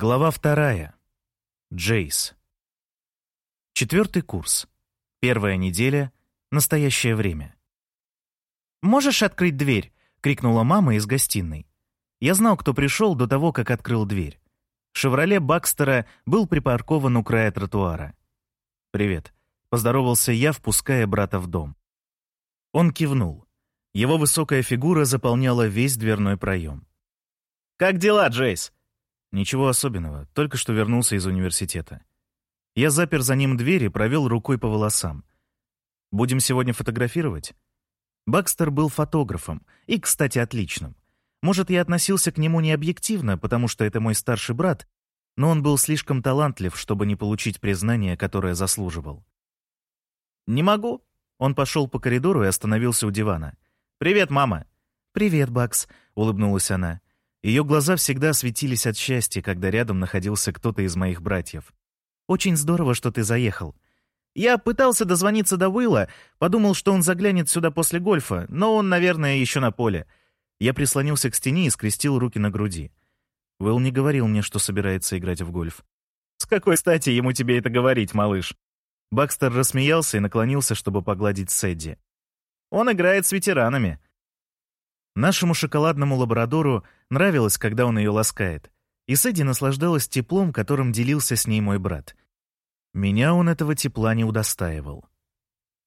Глава вторая. Джейс. Четвертый курс. Первая неделя. Настоящее время. «Можешь открыть дверь?» — крикнула мама из гостиной. Я знал, кто пришел до того, как открыл дверь. «Шевроле» Бакстера был припаркован у края тротуара. «Привет», — поздоровался я, впуская брата в дом. Он кивнул. Его высокая фигура заполняла весь дверной проем. «Как дела, Джейс?» Ничего особенного, только что вернулся из университета. Я запер за ним дверь и провел рукой по волосам. «Будем сегодня фотографировать?» Бакстер был фотографом, и, кстати, отличным. Может, я относился к нему не объективно, потому что это мой старший брат, но он был слишком талантлив, чтобы не получить признание, которое заслуживал. «Не могу». Он пошел по коридору и остановился у дивана. «Привет, мама». «Привет, Бакс», — улыбнулась она. Ее глаза всегда светились от счастья, когда рядом находился кто-то из моих братьев. «Очень здорово, что ты заехал. Я пытался дозвониться до Уилла, подумал, что он заглянет сюда после гольфа, но он, наверное, еще на поле». Я прислонился к стене и скрестил руки на груди. Уилл не говорил мне, что собирается играть в гольф. «С какой стати ему тебе это говорить, малыш?» Бакстер рассмеялся и наклонился, чтобы погладить Сэдди. «Он играет с ветеранами. Нашему шоколадному лабрадору нравилось, когда он ее ласкает, и Сэдди наслаждалась теплом, которым делился с ней мой брат. Меня он этого тепла не удостаивал.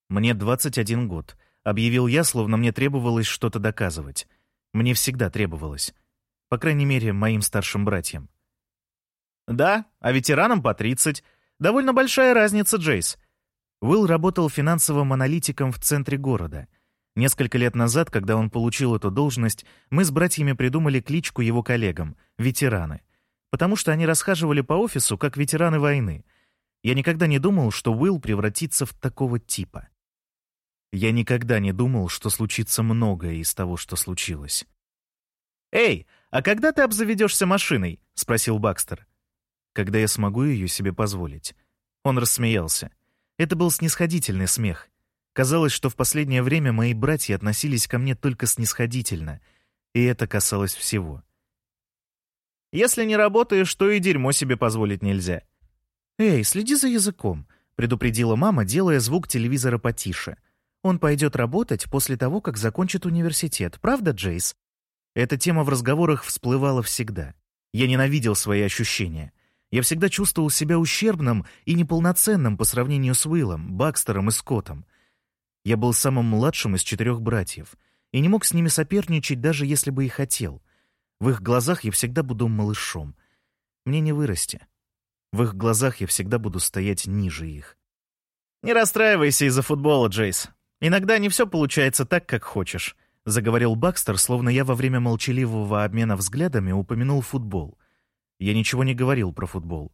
«Мне 21 год», — объявил я, словно мне требовалось что-то доказывать. Мне всегда требовалось. По крайней мере, моим старшим братьям. «Да, а ветеранам по 30. Довольно большая разница, Джейс». Уилл работал финансовым аналитиком в центре города — Несколько лет назад, когда он получил эту должность, мы с братьями придумали кличку его коллегам — «ветераны», потому что они расхаживали по офису как ветераны войны. Я никогда не думал, что Уилл превратится в такого типа. Я никогда не думал, что случится многое из того, что случилось. «Эй, а когда ты обзаведешься машиной?» — спросил Бакстер. «Когда я смогу ее себе позволить». Он рассмеялся. Это был снисходительный смех. Казалось, что в последнее время мои братья относились ко мне только снисходительно, и это касалось всего. «Если не работаешь, то и дерьмо себе позволить нельзя». «Эй, следи за языком», — предупредила мама, делая звук телевизора потише. «Он пойдет работать после того, как закончит университет, правда, Джейс?» Эта тема в разговорах всплывала всегда. Я ненавидел свои ощущения. Я всегда чувствовал себя ущербным и неполноценным по сравнению с Уиллом, Бакстером и Скоттом. Я был самым младшим из четырех братьев и не мог с ними соперничать, даже если бы и хотел. В их глазах я всегда буду малышом. Мне не вырасти. В их глазах я всегда буду стоять ниже их. «Не расстраивайся из-за футбола, Джейс. Иногда не все получается так, как хочешь», — заговорил Бакстер, словно я во время молчаливого обмена взглядами упомянул футбол. Я ничего не говорил про футбол.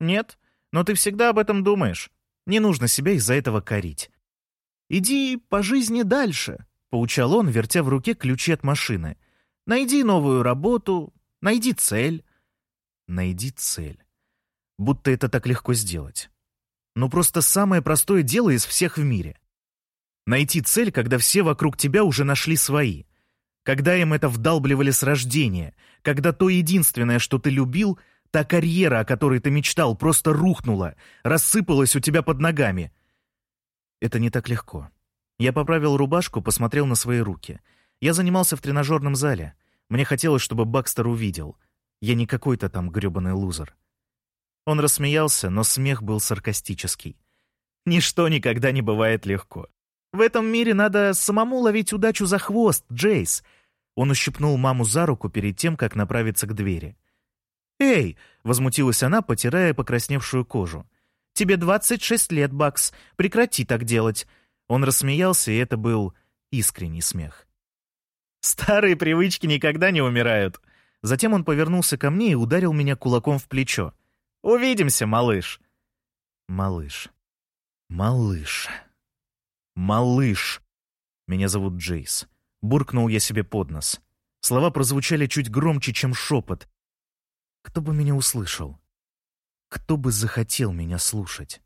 «Нет, но ты всегда об этом думаешь. Не нужно себя из-за этого корить. «Иди по жизни дальше», — поучал он, вертя в руке ключи от машины. «Найди новую работу, найди цель». «Найди цель». Будто это так легко сделать. Ну просто самое простое дело из всех в мире. Найти цель, когда все вокруг тебя уже нашли свои. Когда им это вдалбливали с рождения. Когда то единственное, что ты любил, та карьера, о которой ты мечтал, просто рухнула, рассыпалась у тебя под ногами — это не так легко. Я поправил рубашку, посмотрел на свои руки. Я занимался в тренажерном зале. Мне хотелось, чтобы Бакстер увидел. Я не какой-то там грёбаный лузер. Он рассмеялся, но смех был саркастический. «Ничто никогда не бывает легко. В этом мире надо самому ловить удачу за хвост, Джейс!» Он ущипнул маму за руку перед тем, как направиться к двери. «Эй!» — возмутилась она, потирая покрасневшую кожу. Тебе 26 лет, Бакс. Прекрати так делать». Он рассмеялся, и это был искренний смех. «Старые привычки никогда не умирают». Затем он повернулся ко мне и ударил меня кулаком в плечо. «Увидимся, малыш». Малыш. Малыш. Малыш. Меня зовут Джейс. Буркнул я себе под нос. Слова прозвучали чуть громче, чем шепот. Кто бы меня услышал? Кто бы захотел меня слушать?